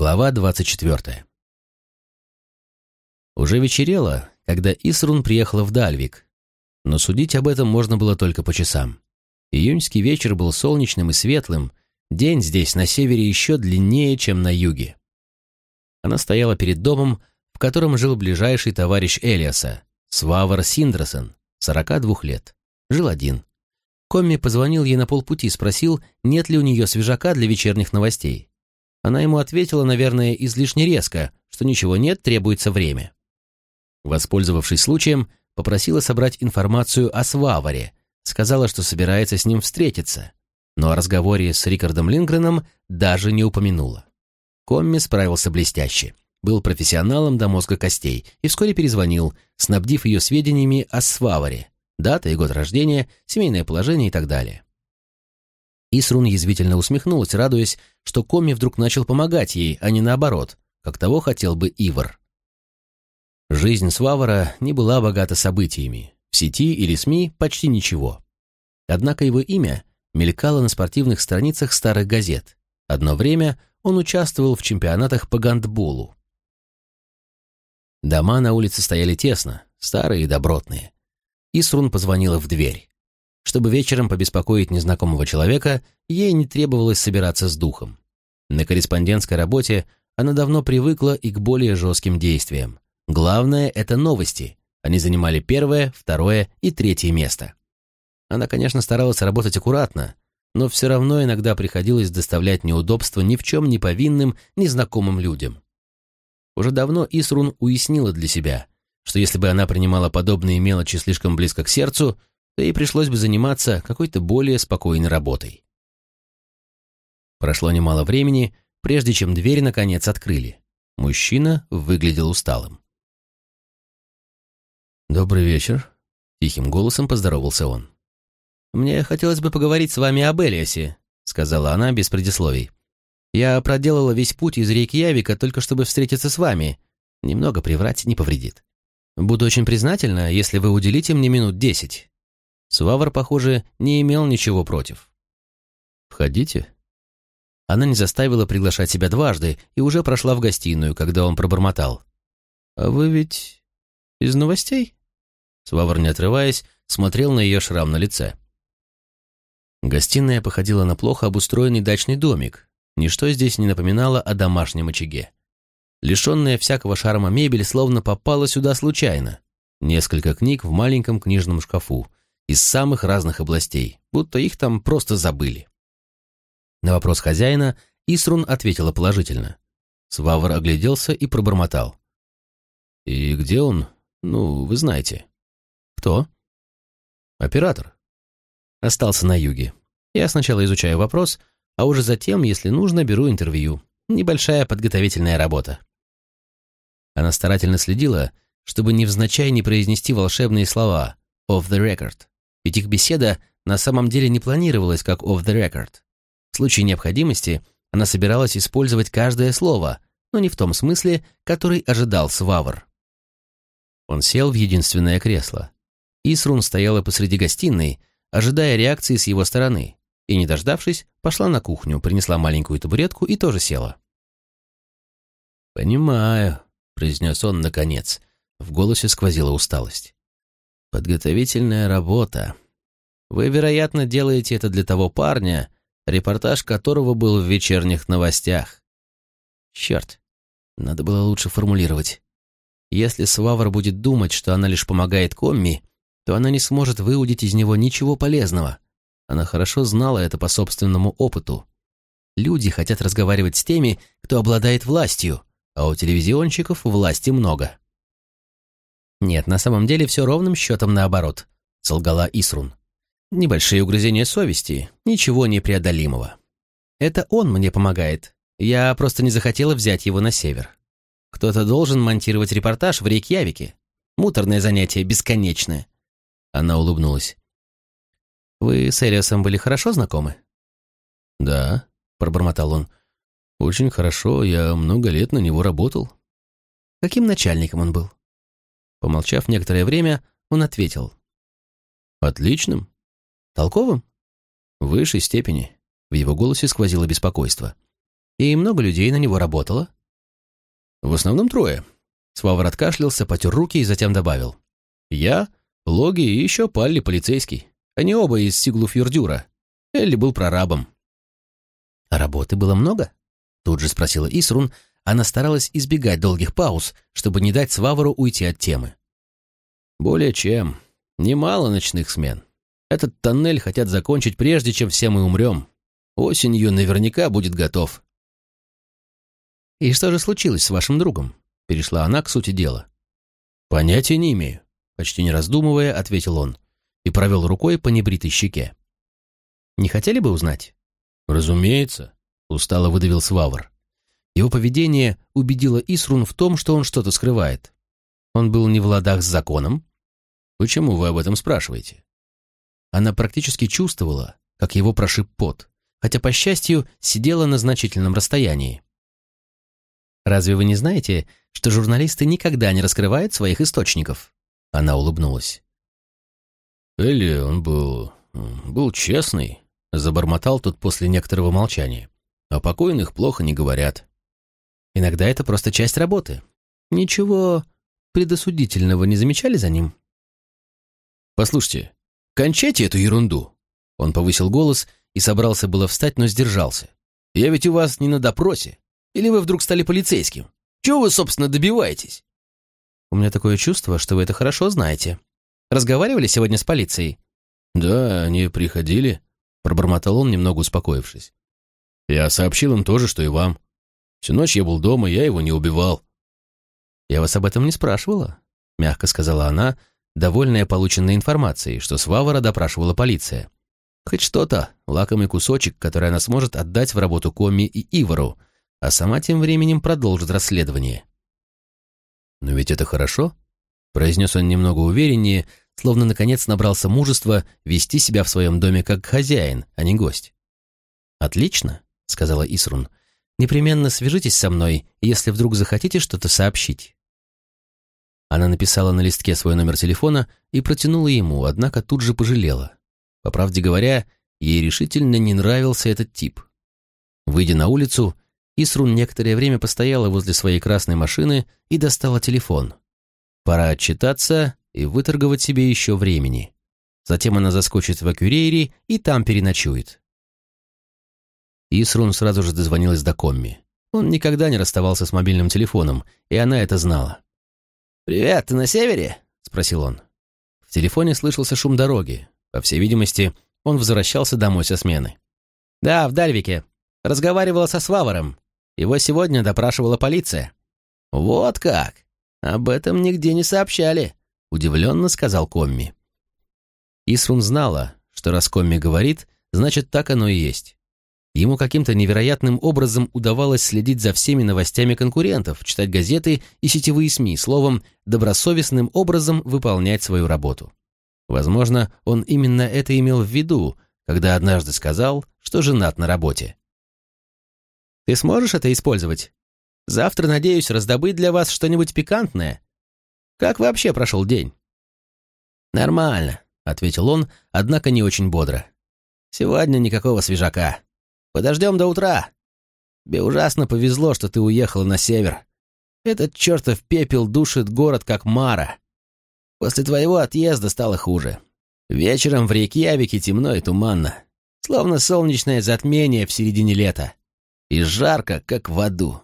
Глава 24. Уже вечерело, когда Исрун приехала в Дальвик, но судить об этом можно было только по часам. Июньский вечер был солнечным и светлым, день здесь, на севере, еще длиннее, чем на юге. Она стояла перед домом, в котором жил ближайший товарищ Элиаса, Свавар Синдрасен, 42 лет. Жил один. Комми позвонил ей на полпути, спросил, нет ли у нее свежака для вечерних новостей. Она ему ответила, наверное, излишне резко, что ничего нет, требуется время. Воспользовавшись случаем, попросила собрать информацию о Сваваре, сказала, что собирается с ним встретиться, но о разговоре с Рикардом Лингреном даже не упомянула. Комми справился блестяще, был профессионалом до мозга костей и вскоре перезвонил, снабдив ее сведениями о Сваваре, дата и год рождения, семейное положение и так далее. Исрун язвительно усмехнулась, радуясь, что Коми вдруг начал помогать ей, а не наоборот, как того хотел бы Ивар. Жизнь Свавара не была богата событиями. В сети или СМИ почти ничего. Однако его имя мелькало на спортивных страницах старых газет. Одно время он участвовал в чемпионатах по гандболу. Дома на улице стояли тесно, старые и добротные. Исрун позвонила в дверь. Чтобы вечером побеспокоить незнакомого человека, ей не требовалось собираться с духом. На корреспондентской работе она давно привыкла и к более жестким действиям. Главное — это новости. Они занимали первое, второе и третье место. Она, конечно, старалась работать аккуратно, но все равно иногда приходилось доставлять неудобства ни в чем не повинным, незнакомым людям. Уже давно Исрун уяснила для себя, что если бы она принимала подобные мелочи слишком близко к сердцу, то ей пришлось бы заниматься какой-то более спокойной работой. Прошло немало времени, прежде чем дверь наконец открыли. Мужчина выглядел усталым. «Добрый вечер», — тихим голосом поздоровался он. «Мне хотелось бы поговорить с вами об Элиасе», — сказала она без предисловий. «Я проделала весь путь из Рейкьявика только чтобы встретиться с вами. Немного приврать не повредит. Буду очень признательна, если вы уделите мне минут десять. Свавр, похоже, не имел ничего против. «Входите». Она не заставила приглашать себя дважды и уже прошла в гостиную, когда он пробормотал. «А вы ведь из новостей?» Свавр, не отрываясь, смотрел на ее шрам на лице. Гостиная походила на плохо обустроенный дачный домик. Ничто здесь не напоминало о домашнем очаге. Лишенная всякого шарма мебель словно попала сюда случайно. Несколько книг в маленьком книжном шкафу, из самых разных областей, будто их там просто забыли. На вопрос хозяина Исрун ответила положительно. Свавр огляделся и пробормотал. «И где он? Ну, вы знаете». «Кто?» «Оператор». Остался на юге. Я сначала изучаю вопрос, а уже затем, если нужно, беру интервью. Небольшая подготовительная работа. Она старательно следила, чтобы невзначай не произнести волшебные слова «off the record». Ведь их беседа на самом деле не планировалась как off the record. В случае необходимости она собиралась использовать каждое слово, но не в том смысле, который ожидал Свавр. Он сел в единственное кресло. Исрун стояла посреди гостиной, ожидая реакции с его стороны, и, не дождавшись, пошла на кухню, принесла маленькую табуретку и тоже села. «Понимаю», — произнес он наконец. В голосе сквозила усталость. Подготовительная работа. Вы, вероятно, делаете это для того парня, репортаж которого был в вечерних новостях. Черт, надо было лучше формулировать. Если Свавр будет думать, что она лишь помогает Комми, то она не сможет выудить из него ничего полезного. Она хорошо знала это по собственному опыту. Люди хотят разговаривать с теми, кто обладает властью, а у телевизионщиков власти много. «Нет, на самом деле все ровным счетом наоборот», — солгала Исрун. «Небольшие угрызения совести, ничего непреодолимого. Это он мне помогает. Я просто не захотела взять его на север. Кто-то должен монтировать репортаж в Рейкьявике. Муторное занятие, бесконечное». Она улыбнулась. «Вы с Эриосом были хорошо знакомы?» «Да», — пробормотал он. «Очень хорошо, я много лет на него работал». «Каким начальником он был?» Помолчав некоторое время, он ответил. «Отличным. Толковым?» «В высшей степени». В его голосе сквозило беспокойство. И много людей на него работало?» «В основном трое». Свавр откашлялся, потер руки и затем добавил. «Я, Логи и еще Палли полицейский. Они оба из Сиглуфьюрдюра. Элли был прорабом». «А работы было много?» Тут же спросила Исрун. Она старалась избегать долгих пауз, чтобы не дать Свавару уйти от темы. «Более чем. Немало ночных смен. Этот тоннель хотят закончить прежде, чем все мы умрем. Осенью наверняка будет готов». «И что же случилось с вашим другом?» Перешла она к сути дела. «Понятия не имею», — почти не раздумывая, ответил он и провел рукой по небритой щеке. «Не хотели бы узнать?» «Разумеется», — устало выдавил Свавр. Его поведение убедило Исрун в том, что он что-то скрывает. Он был не в ладах с законом. «Почему вы об этом спрашиваете?» Она практически чувствовала, как его прошиб пот, хотя, по счастью, сидела на значительном расстоянии. «Разве вы не знаете, что журналисты никогда не раскрывают своих источников?» Она улыбнулась. Элли, он был... был честный, забормотал тут после некоторого молчания. О покойных плохо не говорят. Иногда это просто часть работы. Ничего предосудительного не замечали за ним? Послушайте, кончайте эту ерунду. Он повысил голос и собрался было встать, но сдержался. Я ведь у вас не на допросе. Или вы вдруг стали полицейским? Чего вы, собственно, добиваетесь? У меня такое чувство, что вы это хорошо знаете. Разговаривали сегодня с полицией?» «Да, они приходили», — пробормотал он, немного успокоившись. «Я сообщил им тоже, что и вам. Всю ночь я был дома, я его не убивал». «Я вас об этом не спрашивала», — мягко сказала она, довольная полученной информацией, что Свавара допрашивала полиция. «Хоть что-то, лакомый кусочек, который она сможет отдать в работу Коми и Ивару, а сама тем временем продолжит расследование». «Но ведь это хорошо», — произнес он немного увереннее, словно наконец набрался мужества вести себя в своем доме как хозяин, а не гость. «Отлично», — сказала Исрун. «Непременно свяжитесь со мной, если вдруг захотите что-то сообщить». Она написала на листке свой номер телефона и протянула ему, однако тут же пожалела. По правде говоря, ей решительно не нравился этот тип. Выйдя на улицу, Исрун некоторое время постояла возле своей красной машины и достала телефон. Пора отчитаться и выторговать себе еще времени. Затем она заскочит в Акюрейри и там переночует. Исрун сразу же дозвонилась до Комми. Он никогда не расставался с мобильным телефоном, и она это знала. «Привет, ты на севере?» — спросил он. В телефоне слышался шум дороги. По всей видимости, он возвращался домой со смены. «Да, в Дальвике. Разговаривала со Сваваром. Его сегодня допрашивала полиция». «Вот как! Об этом нигде не сообщали. — удивленно сказал Комми. Исрун знала, что раз Комми говорит, значит, так оно и есть. Ему каким-то невероятным образом удавалось следить за всеми новостями конкурентов, читать газеты и сетевые СМИ, словом, добросовестным образом выполнять свою работу. Возможно, он именно это имел в виду, когда однажды сказал, что женат на работе. «Ты сможешь это использовать? Завтра надеюсь раздобыть для вас что-нибудь пикантное», как вообще прошел день?» «Нормально», — ответил он, однако не очень бодро. «Сегодня никакого свежака. Подождем до утра. Тебе ужасно повезло, что ты уехала на север. Этот чертов пепел душит город, как Мара. После твоего отъезда стало хуже. Вечером в Рейкьявике темно и туманно, словно солнечное затмение в середине лета. И жарко, как в аду.